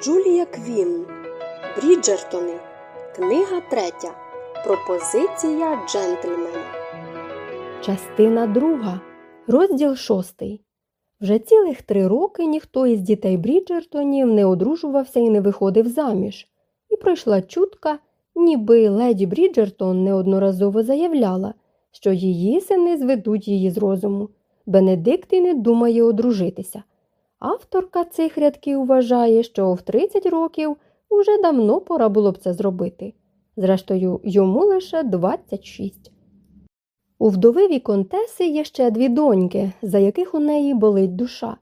Джулія Квін. Бріджертони. Книга третя. Пропозиція джентльмена. Частина друга. Розділ шостий. Вже цілих три роки ніхто із дітей Бріджертонів не одружувався і не виходив заміж. І пройшла чутка, ніби леді Бріджертон неодноразово заявляла, що її сини зведуть її з розуму. Бенедикт і не думає одружитися. Авторка цих рядків вважає, що в 30 років уже давно пора було б це зробити. Зрештою, йому лише 26. У вдови Віконтеси є ще дві доньки, за яких у неї болить душа.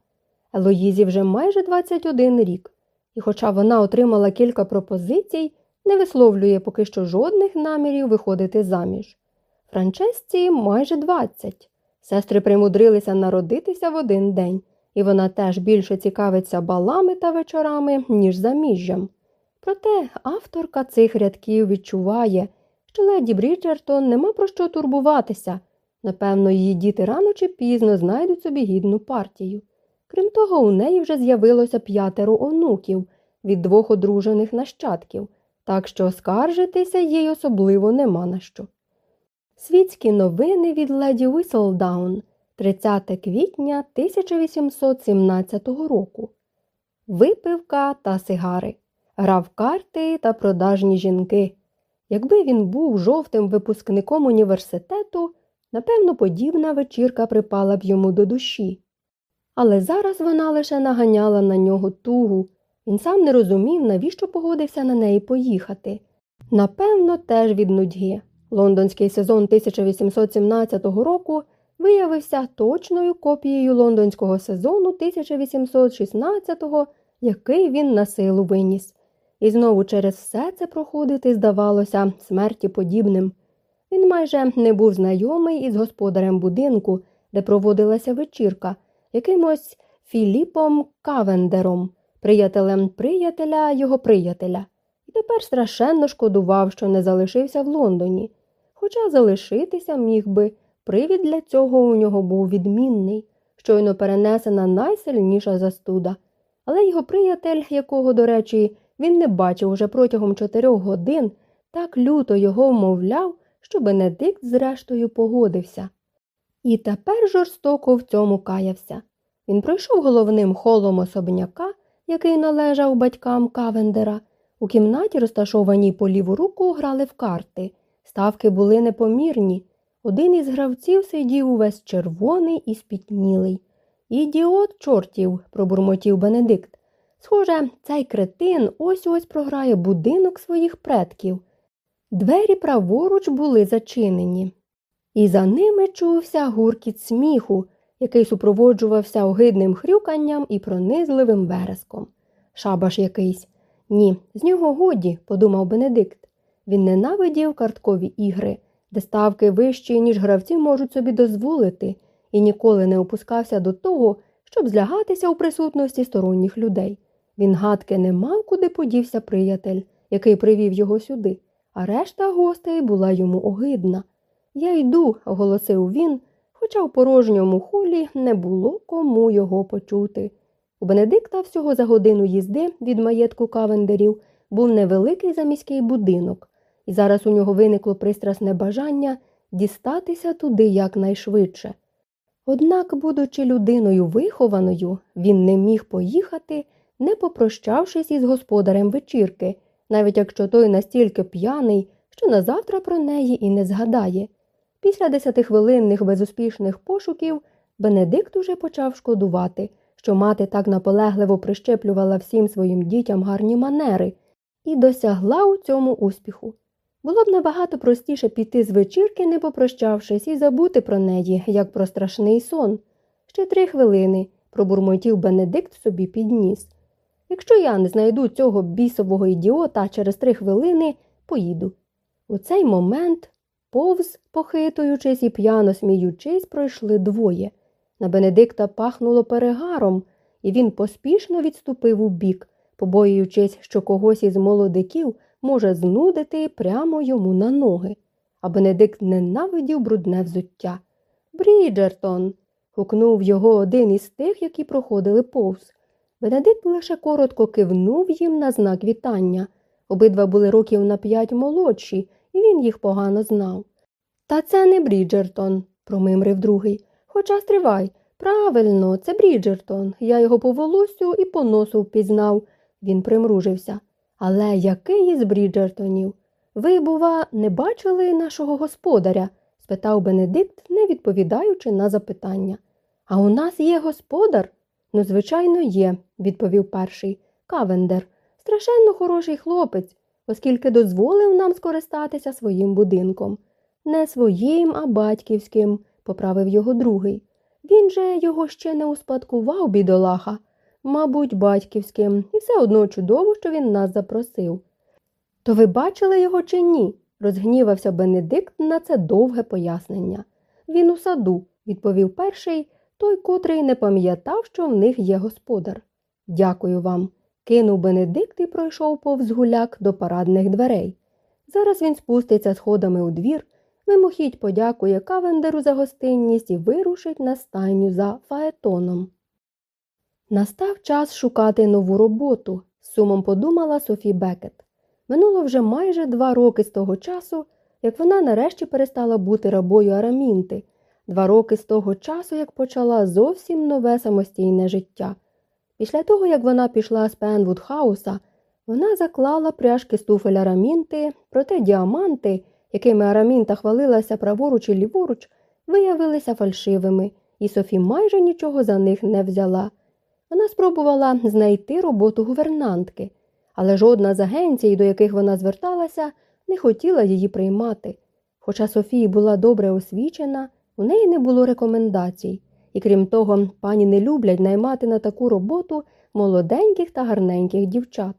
Елоїзі вже майже 21 рік, і хоча вона отримала кілька пропозицій, не висловлює поки що жодних намірів виходити заміж. Франчесці майже 20. Сестри примудрилися народитися в один день, і вона теж більше цікавиться балами та вечорами, ніж заміжжям. Проте авторка цих рядків відчуває, що леді Бріджертон нема про що турбуватися. Напевно, її діти рано чи пізно знайдуть собі гідну партію. Крім того, у неї вже з'явилося п'ятеро онуків від двох одружених нащадків, так що скаржитися їй особливо нема на що. Світські новини від леді Уіселдаун 30 квітня 1817 року. Випивка та сигари, грав карти та продажні жінки. Якби він був жовтим випускником університету, напевно, подібна вечірка припала б йому до душі. Але зараз вона лише наганяла на нього тугу. Він сам не розумів, навіщо погодився на неї поїхати. Напевно, теж від нудьги. Лондонський сезон 1817 року виявився точною копією лондонського сезону 1816-го, який він на силу виніс. І знову через все це проходити, здавалося, смерті подібним. Він майже не був знайомий із господарем будинку, де проводилася вечірка, якимось Філіпом Кавендером, приятелем приятеля його приятеля, і тепер страшенно шкодував, що не залишився в Лондоні. Хоча залишитися міг би, привід для цього у нього був відмінний, щойно перенесена найсильніша застуда. Але його приятель, якого, до речі, він не бачив уже протягом чотирьох годин, так люто його вмовляв, що Бенедикт, зрештою, погодився. І тепер жорстоко в цьому каявся. Він пройшов головним холом особняка, який належав батькам Кавендера. У кімнаті, розташованій по ліву руку, грали в карти. Ставки були непомірні. Один із гравців сидів увесь червоний і спітнілий. Ідіот, чортів, пробурмотів Бенедикт. Схоже, цей кретин ось ось програє будинок своїх предків. Двері праворуч були зачинені, і за ними чувся гуркіт сміху, який супроводжувався огидним хрюканням і пронизливим вереском. Шабаш якийсь. Ні, з нього годі, подумав Бенедикт. Він ненавидів карткові ігри, де ставки вищі, ніж гравці можуть собі дозволити, і ніколи не опускався до того, щоб злягатися у присутності сторонніх людей. Він гадки не мав, куди подівся приятель, який привів його сюди, а решта гостей була йому огидна. Я йду, оголосив він, хоча в порожньому холі не було кому його почути. У Бенедикта всього за годину їзди від маєтку кавендерів був невеликий заміський будинок, і зараз у нього виникло пристрасне бажання дістатися туди якнайшвидше. Однак, будучи людиною вихованою, він не міг поїхати, не попрощавшись із господарем вечірки, навіть якщо той настільки п'яний, що назавтра про неї і не згадає. Після десятихвилинних безуспішних пошуків Бенедикт уже почав шкодувати, що мати так наполегливо прищеплювала всім своїм дітям гарні манери і досягла у цьому успіху. Було б набагато простіше піти з вечірки, не попрощавшись, і забути про неї, як про страшний сон. Ще три хвилини, пробурмотів Бенедикт собі підніс. Якщо я не знайду цього бісового ідіота через три хвилини, поїду. У цей момент, повз, похитуючись і п'яно сміючись, пройшли двоє. На Бенедикта пахнуло перегаром, і він поспішно відступив у бік, побоюючись, що когось із молодиків може знудити прямо йому на ноги. А Бенедикт ненавидів брудне взуття. Бріджертон. гукнув його один із тих, які проходили повз. Бенедикт лише коротко кивнув їм на знак вітання. Обидва були років на п'ять молодші, і він їх погано знав. Та це не Бріджертон, промимрив другий. Хоча стривай, правильно, це Бріджертон. Я його по волосю і по носу впізнав. Він примружився. Але який із Бріджертонів? Ви, бува, не бачили нашого господаря? спитав Бенедикт, не відповідаючи на запитання. А у нас є господар? Ну, звичайно, є, відповів перший. Кавендер. Страшенно хороший хлопець, оскільки дозволив нам скористатися своїм будинком. Не своїм, а батьківським, поправив його другий. Він же його ще не успадкував, бідолаха. Мабуть, батьківським, і все одно чудово, що він нас запросив. То ви бачили його чи ні? розгнівався Бенедикт на це довге пояснення. Він у саду, відповів перший, той, котрий не пам'ятав, що в них є господар. Дякую вам, кинув Бенедикт і пройшов повз гуляк до парадних дверей. Зараз він спуститься сходами у двір, мимохідь подякує Кавендеру за гостинність і вирушить на стайню за фаетоном. Настав час шукати нову роботу, сумом подумала Софі Бекет. Минуло вже майже два роки з того часу, як вона нарешті перестала бути рабою Арамінти, два роки з того часу, як почала зовсім нове самостійне життя. Після того, як вона пішла з Пенвуд Хауса, вона заклала пряжки з туфель Арамінти, проте діаманти, якими Арамінта хвалилася праворуч і ліворуч, виявилися фальшивими, і Софі майже нічого за них не взяла. Вона спробувала знайти роботу гувернантки, але жодна з агенцій, до яких вона зверталася, не хотіла її приймати. Хоча Софії була добре освічена, у неї не було рекомендацій, і крім того, пані не люблять наймати на таку роботу молоденьких та гарненьких дівчат.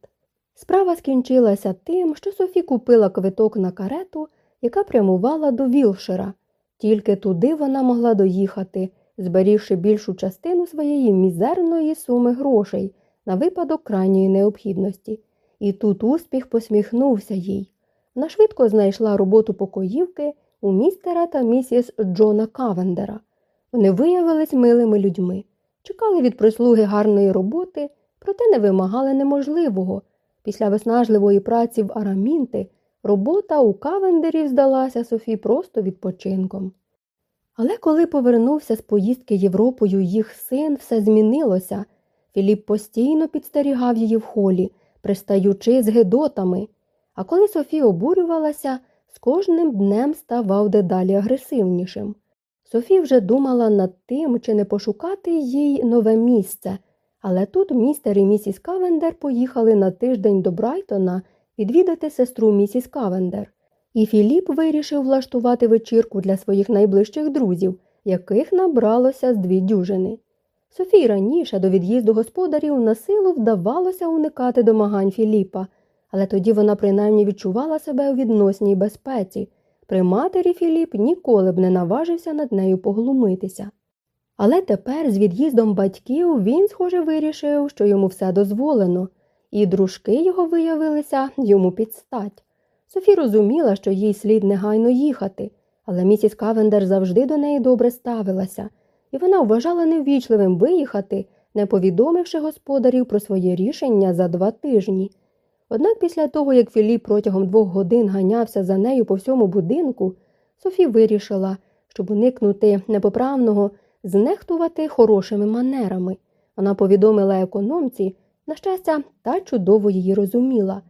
Справа скінчилася тим, що Софі купила квиток на карету, яка прямувала до Вілшера. Тільки туди вона могла доїхати, зберігши більшу частину своєї мізерної суми грошей на випадок крайньої необхідності. І тут успіх посміхнувся їй. Вона швидко знайшла роботу покоївки у містера та місіс Джона Кавендера. Вони виявились милими людьми, чекали від прислуги гарної роботи, проте не вимагали неможливого. Після виснажливої праці в Арамінти робота у Кавендерів здалася Софі просто відпочинком. Але коли повернувся з поїздки Європою їх син, все змінилося. Філіп постійно підстерігав її в холі, пристаючи з гедотами. А коли Софі обурювалася, з кожним днем ставав дедалі агресивнішим. Софі вже думала над тим, чи не пошукати їй нове місце, але тут містер і місіс Кавендер поїхали на тиждень до Брайтона відвідати сестру місіс Кавендер. І Філіп вирішив влаштувати вечірку для своїх найближчих друзів, яких набралося з дві дюжини. Софії раніше до від'їзду господарів на силу вдавалося уникати домагань Філіпа, але тоді вона принаймні відчувала себе у відносній безпеці. При матері Філіп ніколи б не наважився над нею поглумитися. Але тепер, з від'їздом батьків, він, схоже, вирішив, що йому все дозволено, і дружки його виявилися йому під стать. Софі розуміла, що їй слід негайно їхати, але місіс Кавендер завжди до неї добре ставилася, і вона вважала неввічливим виїхати, не повідомивши господарів про своє рішення за два тижні. Однак після того, як Філіп протягом двох годин ганявся за нею по всьому будинку, Софі вирішила, щоб уникнути непоправного, знехтувати хорошими манерами. Вона повідомила економці, на щастя, та чудово її розуміла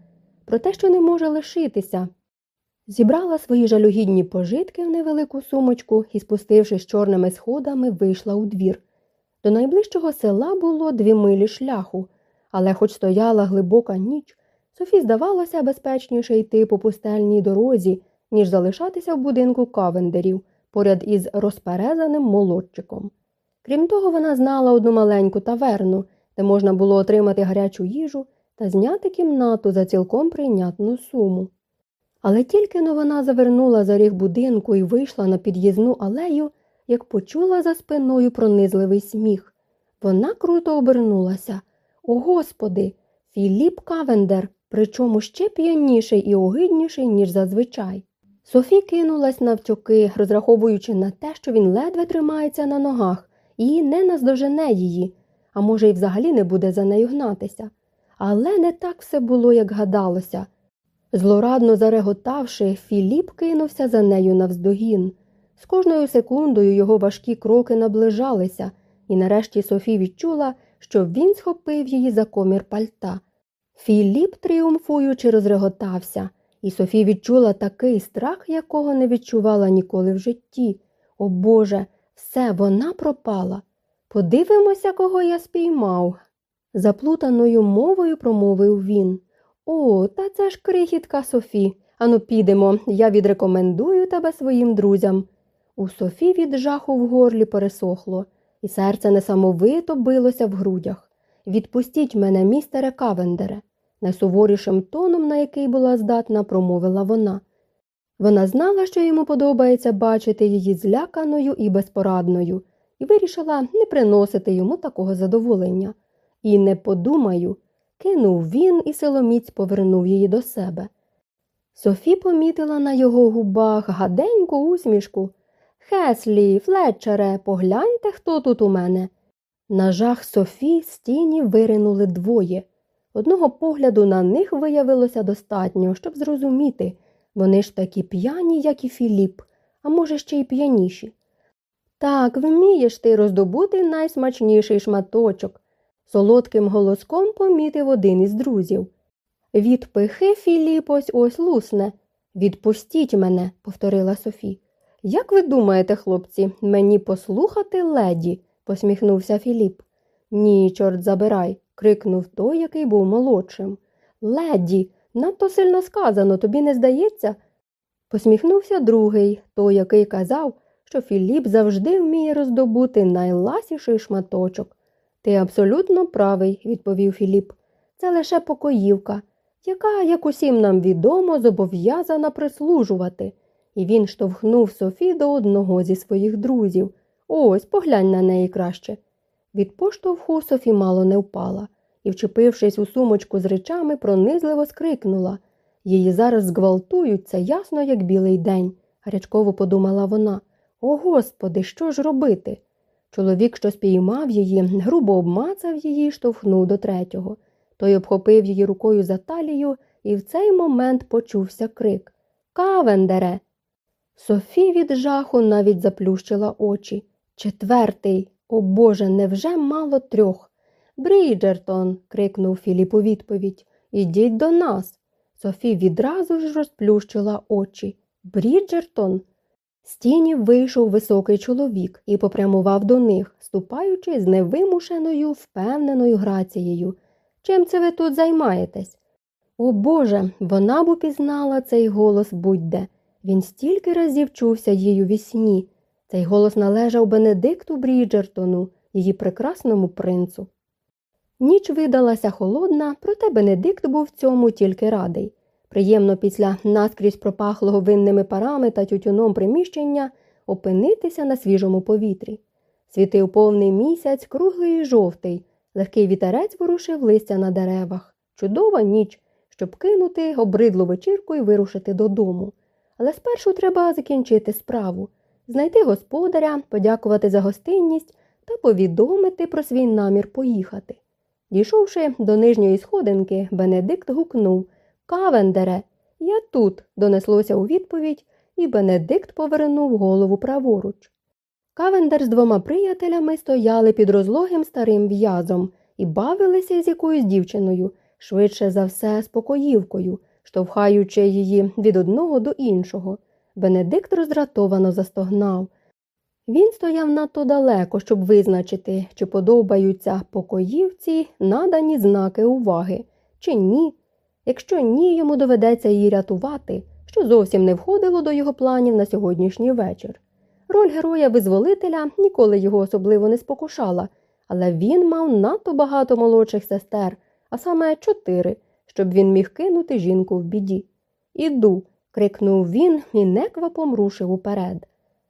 про те, що не може лишитися. Зібрала свої жалюгідні пожитки в невелику сумочку і, спустившись чорними сходами, вийшла у двір. До найближчого села було дві милі шляху, але, хоч стояла глибока ніч, Софі здавалося безпечніше йти по пустельній дорозі, ніж залишатися в будинку кавендерів поряд із розперезаним молодчиком. Крім того, вона знала одну маленьку таверну, де можна було отримати гарячу їжу та зняти кімнату за цілком прийнятну суму. Але тільки но вона завернула за ріг будинку і вийшла на під'їзну алею, як почула за спиною пронизливий сміх. Вона круто обернулася. О Господи, Філіп Кавендер, причому ще п'яніший і огидніший, ніж зазвичай. Софі кинулась навтюки, розраховуючи на те, що він ледве тримається на ногах і не наздожене її, а може, й взагалі не буде за нею гнатися. Але не так все було, як гадалося. Злорадно зареготавши, Філіп кинувся за нею навздогін. З кожною секундою його важкі кроки наближалися, і нарешті Софі відчула, що він схопив її за комір пальта. Філіп, тріумфуючи, розреготався, і Софі відчула такий страх, якого не відчувала ніколи в житті. О Боже, все, вона пропала. Подивимося, кого я спіймав. Заплутаною мовою промовив він. О, та це ж крихітка Софі. Ану, підемо, я відрекомендую тебе своїм друзям. У Софі від жаху в горлі пересохло, і серце несамовито билося в грудях. Відпустіть мене, містере Кавендере, найсуворішим тоном, на який була здатна, промовила вона. Вона знала, що йому подобається бачити її зляканою і безпорадною, і вирішила не приносити йому такого задоволення. І не подумаю, кинув він і силоміць повернув її до себе. Софі помітила на його губах гаденьку усмішку. Хеслі, Флетчере, погляньте, хто тут у мене. На жах Софі з тіні виринули двоє. Одного погляду на них виявилося достатньо, щоб зрозуміти вони ж такі п'яні, як і Філіп, а може, ще й п'яніші. Так, вмієш ти роздобути найсмачніший шматочок, солодким голоском помітив один із друзів. Від пихи Філіп ось ось лусне. Відпустіть мене, повторила Софі. Як ви думаєте, хлопці, мені послухати леді? посміхнувся Філіп. Ні, чорт забирай, крикнув той, який був молодшим. Леді, надто сильно сказано, тобі не здається? Посміхнувся другий, той, який казав, що Філіп завжди вміє роздобути найласіший шматочок. Ти абсолютно правий, відповів Філіп. Це лише покоївка, яка, як усім нам відомо, зобов'язана прислужувати. І він штовхнув Софі до одного зі своїх друзів. Ось, поглянь на неї краще. Від поштовху Софі мало не впала і, вчепившись у сумочку з речами, пронизливо скрикнула. Її зараз зґвалтують, це ясно, як білий день, гарячково подумала вона. О, Господи, що ж робити? Чоловік, що спіймав її, грубо обмацав її і штовхнув до третього. Той обхопив її рукою за талію, і в цей момент почувся крик Кавендере. Софі від жаху навіть заплющила очі. Четвертий. О Боже, невже мало трьох? Бріджертон. крикнув Філіп у відповідь. Ідіть до нас. Софі відразу ж розплющила очі. Бріджертон. З тіні вийшов високий чоловік і попрямував до них, ступаючи з невимушеною, впевненою грацією. Чим це ви тут займаєтесь? О Боже, вона б упізнала цей голос будь-де. Він стільки разів чувся їй у вісні. Цей голос належав Бенедикту Бріджертону, її прекрасному принцу. Ніч видалася холодна, проте Бенедикт був цьому тільки радий. Приємно після наскрізь пропахлого винними парами та тютюном приміщення опинитися на свіжому повітрі. Світив повний місяць, круглий і жовтий, легкий вітерець ворушив листя на деревах. Чудова ніч, щоб кинути обридлу вечірку і вирушити додому. Але спершу треба закінчити справу, знайти господаря, подякувати за гостинність та повідомити про свій намір поїхати. Дійшовши до нижньої сходинки, Бенедикт гукнув Кавендере, я тут, донеслося у відповідь, і Бенедикт повернув голову праворуч. Кавендер з двома приятелями стояли під розлогим старим в'язом і бавилися з якоюсь дівчиною, швидше за все, спокоївкою, штовхаючи її від одного до іншого. Бенедикт роздратовано застогнав. Він стояв надто далеко, щоб визначити, чи подобаються покоївці надані знаки уваги, чи ні. Якщо ні, йому доведеться її рятувати, що зовсім не входило до його планів на сьогоднішній вечір. Роль героя-визволителя ніколи його особливо не спокушала, але він мав надто багато молодших сестер, а саме чотири, щоб він міг кинути жінку в біді. Іду. крикнув він і неквапом рушив уперед.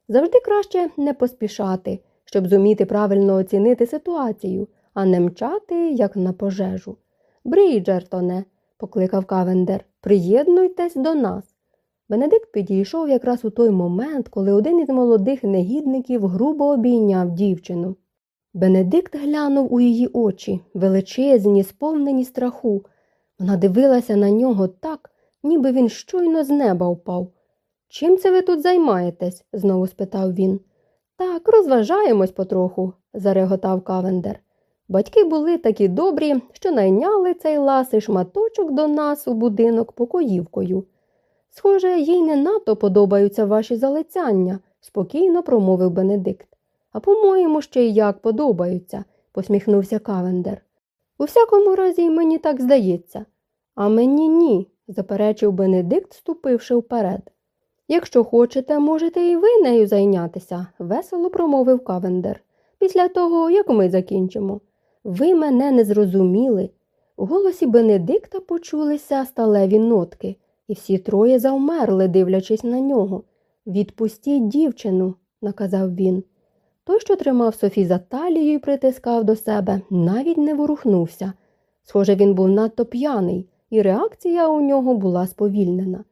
Завжди краще не поспішати, щоб зуміти правильно оцінити ситуацію, а не мчати, як на пожежу. Бріджертоне, покликав Кавендер, приєднуйтесь до нас. Бенедикт підійшов якраз у той момент, коли один із молодих негідників грубо обійняв дівчину. Бенедикт глянув у її очі, величезні, сповнені страху. Вона дивилася на нього так, ніби він щойно з неба впав. Чим це ви тут займаєтесь? знову спитав він. Так, розважаємось потроху, зареготав Кавендер. Батьки були такі добрі, що найняли цей ласий шматочок до нас у будинок покоївкою. Схоже, їй не надто подобаються ваші залицяння, спокійно промовив Бенедикт. А по-моєму, ще й як подобаються, посміхнувся Кавендер. У всякому разі, мені так здається. А мені ні, заперечив Бенедикт, ступивши вперед. Якщо хочете, можете і ви нею зайнятися, весело промовив Кавендер. Після того, як ми закінчимо. Ви мене не зрозуміли. У голосі Бенедикта почулися сталеві нотки, і всі троє завмерли, дивлячись на нього. Відпустіть дівчину, наказав він. Той, що тримав Софі за талію і притискав до себе, навіть не ворухнувся. Схоже, він був надто п'яний, і реакція у нього була сповільнена.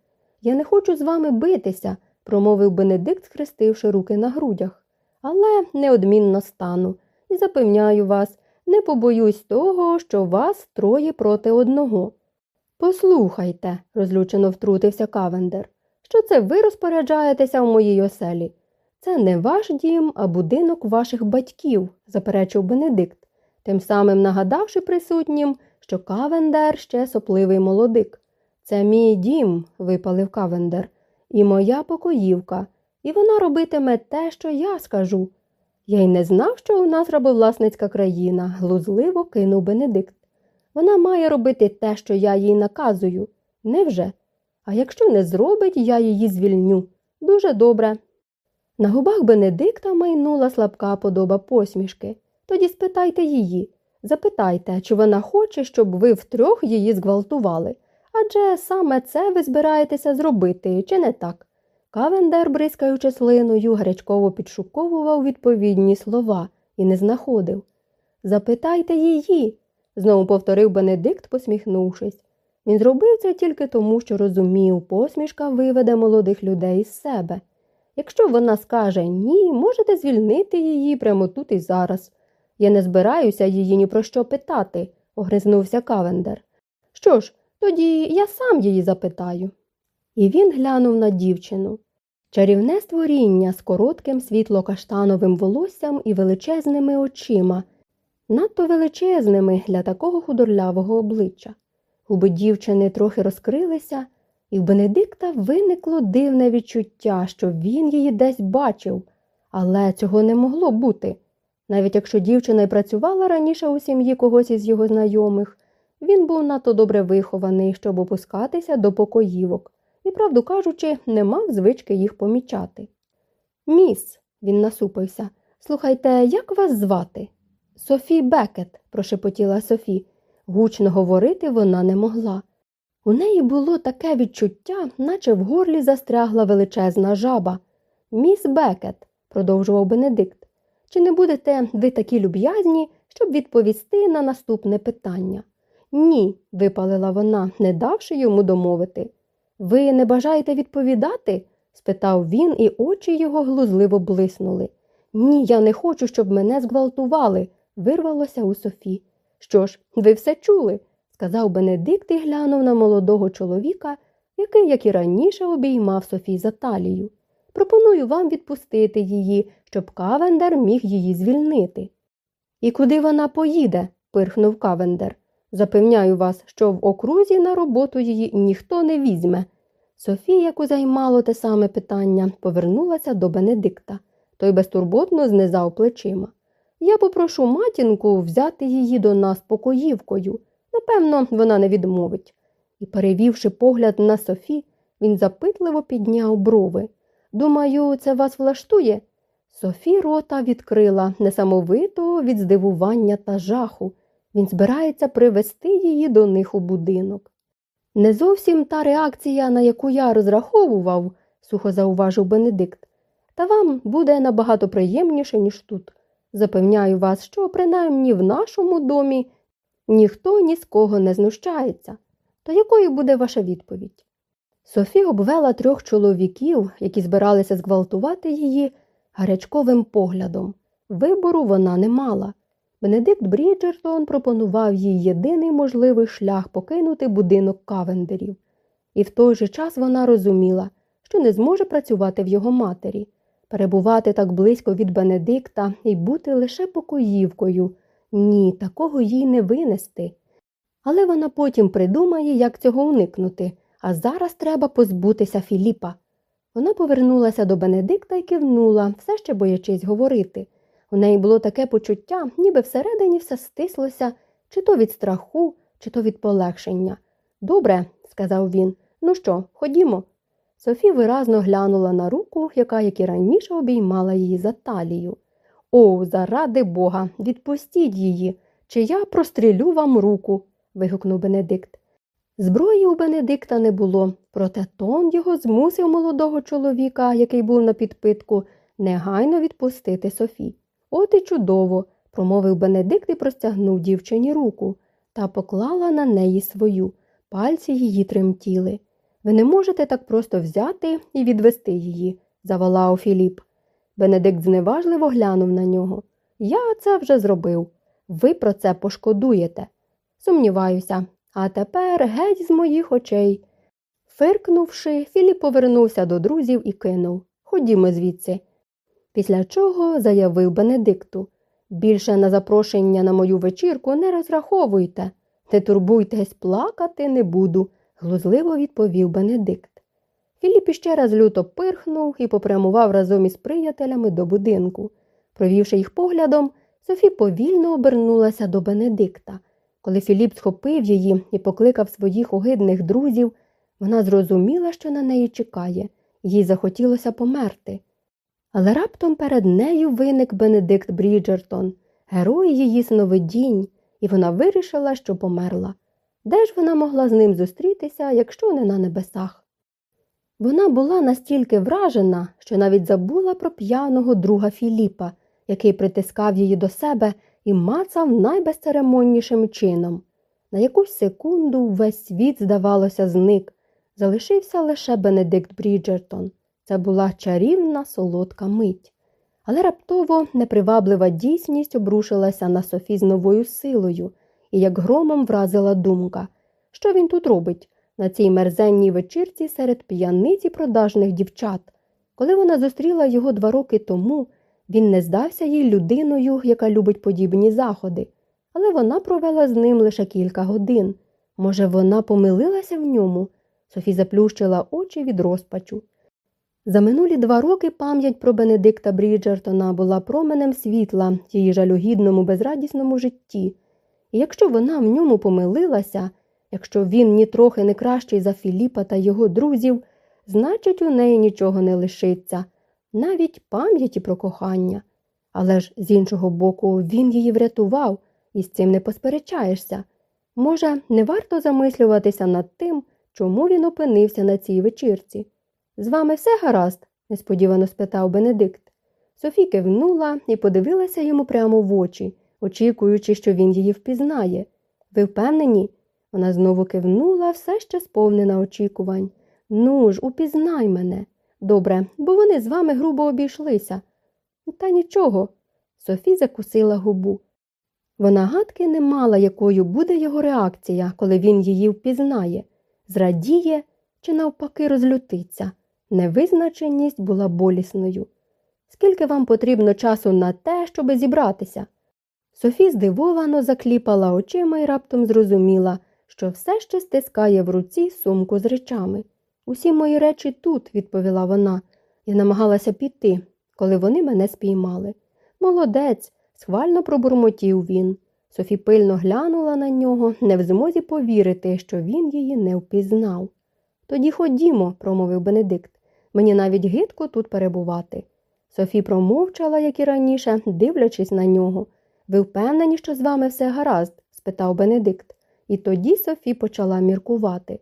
Я не хочу з вами битися, промовив Бенедикт, схрестивши руки на грудях, але неодмінно стану і запевняю вас, не побоюсь того, що вас троє проти одного. Послухайте, розлючено втрутився Кавендер, що це ви розпоряджаєтеся в моїй оселі. Це не ваш дім, а будинок ваших батьків, заперечив Бенедикт, тим самим нагадавши присутнім, що Кавендер ще сопливий молодик. Це мій дім, випалив Кавендер, і моя покоївка, і вона робитиме те, що я скажу. Я й не знав, що у нас рабовласницька країна, глузливо кинув Бенедикт. Вона має робити те, що я їй наказую. Невже? А якщо не зробить, я її звільню. Дуже добре. На губах Бенедикта майнула слабка подоба посмішки. Тоді спитайте її. Запитайте, чи вона хоче, щоб ви втрьох її зґвалтували. Адже саме це ви збираєтеся зробити, чи не так? Кавендер, бризкаючи слиною, гарячково підшуковував відповідні слова і не знаходив. Запитайте її, знову повторив Бенедикт, посміхнувшись. Він зробив це тільки тому, що розумів, посмішка виведе молодих людей з себе. Якщо вона скаже ні, можете звільнити її прямо тут і зараз. Я не збираюся її ні про що питати, огризнувся Кавендер. Що ж, тоді я сам її запитаю. І він глянув на дівчину. Чарівне створіння з коротким світло-каштановим волоссям і величезними очима, надто величезними для такого худорлявого обличчя. Губи дівчини трохи розкрилися, і в Бенедикта виникло дивне відчуття, що він її десь бачив, але цього не могло бути. Навіть якщо дівчина й працювала раніше у сім'ї когось із його знайомих, він був надто добре вихований, щоб опускатися до покоївок правду кажучи, не мав звички їх помічати. Міс, він насупився, слухайте, як вас звати? Софі Бекет, прошепотіла Софі. Гучно говорити вона не могла. У неї було таке відчуття, наче в горлі застрягла величезна жаба. Міс Бекет, продовжував Бенедикт, чи не будете ви такі люб'язні, щоб відповісти на наступне питання? Ні, випалила вона, не давши йому домовити. Ви не бажаєте відповідати? спитав він, і очі його глузливо блиснули. Ні, я не хочу, щоб мене зґвалтували, вирвалося у Софі. Що ж, ви все чули, сказав Бенедикт і глянув на молодого чоловіка, який, як і раніше, обіймав Софі за талію. Пропоную вам відпустити її, щоб Кавендер міг її звільнити. І куди вона поїде? пирхнув Кавендер. Запевняю вас, що в окрузі на роботу її ніхто не візьме. Софія, яку займало те саме питання, повернулася до Бенедикта. Той безтурботно знизав плечима. Я попрошу матінку взяти її до нас покоївкою. Напевно, вона не відмовить. І, перевівши погляд на Софі, він запитливо підняв брови. Думаю, це вас влаштує? Софі рота відкрила несамовито від здивування та жаху. Він збирається привести її до них у будинок. Не зовсім та реакція, на яку я розраховував, сухо зауважив Бенедикт, та вам буде набагато приємніше, ніж тут. Запевняю вас, що принаймні в нашому домі ніхто ні з кого не знущається. То якою буде ваша відповідь? Софі обвела трьох чоловіків, які збиралися зґвалтувати її, гарячковим поглядом. Вибору вона не мала. Бенедикт Бріджертон пропонував їй єдиний можливий шлях покинути будинок Кавендерів. І в той же час вона розуміла, що не зможе працювати в його матері, перебувати так близько від Бенедикта і бути лише покоївкою. Ні, такого їй не винести. Але вона потім придумає, як цього уникнути, а зараз треба позбутися Філіпа. Вона повернулася до Бенедикта і кивнула, все ще боячись говорити. У неї було таке почуття, ніби всередині все стислося, чи то від страху, чи то від полегшення. Добре, сказав він. Ну що, ходімо. Софі виразно глянула на руку, яка, як і раніше, обіймала її за талію. О, заради бога, відпустіть її, чи я прострілю вам руку. вигукнув Бенедикт. Зброї у Бенедикта не було, проте тон його змусив молодого чоловіка, який був на підпитку, негайно відпустити Софі. От і чудово, промовив Бенедикт і простягнув дівчині руку та поклала на неї свою. Пальці її тремтіли. Ви не можете так просто взяти і відвести її, заволав Філіп. Бенедикт зневажливо глянув на нього. Я це вже зробив. Ви про це пошкодуєте. Сумніваюся, а тепер геть з моїх очей. Фиркнувши, Філіп повернувся до друзів і кинув Ходімо звідси. Після чого заявив Бенедикту більше на запрошення на мою вечірку не розраховуйте. Не турбуйтесь, плакати не буду, глузливо відповів Бенедикт. Філіп іще раз люто пирхнув і попрямував разом із приятелями до будинку. Провівши їх поглядом, Софі повільно обернулася до Бенедикта. Коли Філіп схопив її і покликав своїх огидних друзів, вона зрозуміла, що на неї чекає, їй захотілося померти. Але раптом перед нею виник Бенедикт Бріджертон, герой її сновидінь, і вона вирішила, що померла. Де ж вона могла з ним зустрітися, якщо не на небесах? Вона була настільки вражена, що навіть забула про п'яного друга Філіпа, який притискав її до себе і мацав найбезцеремоннішим чином. На якусь секунду весь світ, здавалося, зник. Залишився лише Бенедикт Бріджертон. Це була чарівна солодка мить. Але раптово неприваблива дійсність обрушилася на Софі з новою силою і як громом вразила думка, що він тут робить на цій мерзенній вечірці серед п'яниці продажних дівчат. Коли вона зустріла його два роки тому, він не здався їй людиною, яка любить подібні заходи, але вона провела з ним лише кілька годин. Може, вона помилилася в ньому? Софі заплющила очі від розпачу. За минулі два роки пам'ять про Бенедикта Бріджертона була променем світла в її жалюгідному, безрадісному житті, і якщо вона в ньому помилилася, якщо він нітрохи не кращий за Філіпа та його друзів, значить, у неї нічого не лишиться, навіть пам'яті про кохання. Але ж, з іншого боку, він її врятував, і з цим не посперечаєшся. Може, не варто замислюватися над тим, чому він опинився на цій вечірці. З вами все гаразд? несподівано спитав Бенедикт. Софі кивнула і подивилася йому прямо в очі, очікуючи, що він її впізнає. Ви впевнені? Вона знову кивнула, все ще сповнена очікувань. Ну ж, упізнай мене. Добре, бо вони з вами грубо обійшлися. Та нічого. Софі закусила губу. Вона гадки не мала, якою буде його реакція, коли він її впізнає, зрадіє чи навпаки розлютиться. Невизначеність була болісною. Скільки вам потрібно часу на те, щоби зібратися? Софі здивовано закліпала очима і раптом зрозуміла, що все ще стискає в руці сумку з речами. Усі мої речі тут, відповіла вона, Я намагалася піти, коли вони мене спіймали. Молодець, схвально пробурмотів він. Софі пильно глянула на нього, не в змозі повірити, що він її не впізнав. Тоді ходімо, промовив Бенедикт. Мені навіть гидко тут перебувати. Софі промовчала, як і раніше, дивлячись на нього. Ви впевнені, що з вами все гаразд? спитав Бенедикт. І тоді Софі почала міркувати.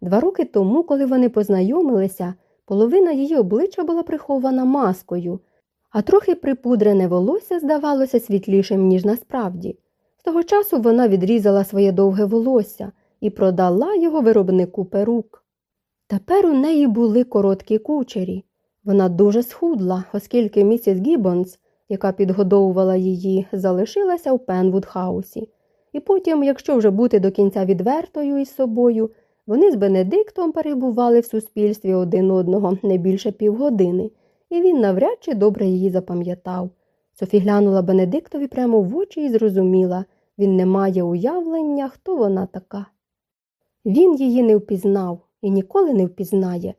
Два роки тому, коли вони познайомилися, половина її обличчя була прихована маскою, а трохи припудрене волосся здавалося світлішим, ніж насправді. З того часу вона відрізала своє довге волосся і продала його виробнику перук. Тепер у неї були короткі кучері. Вона дуже схудла, оскільки місіс Гіббонс яка підгодовувала її, залишилася в Пенвуд-хаусі. І потім, якщо вже бути до кінця відвертою із собою, вони з Бенедиктом перебували в суспільстві один одного не більше півгодини, і він навряд чи добре її запам'ятав. Софі глянула Бенедиктові прямо в очі і зрозуміла він не має уявлення, хто вона така. Він її не впізнав і ніколи не впізнає.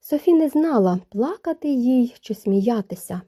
Софі не знала, плакати їй чи сміятися.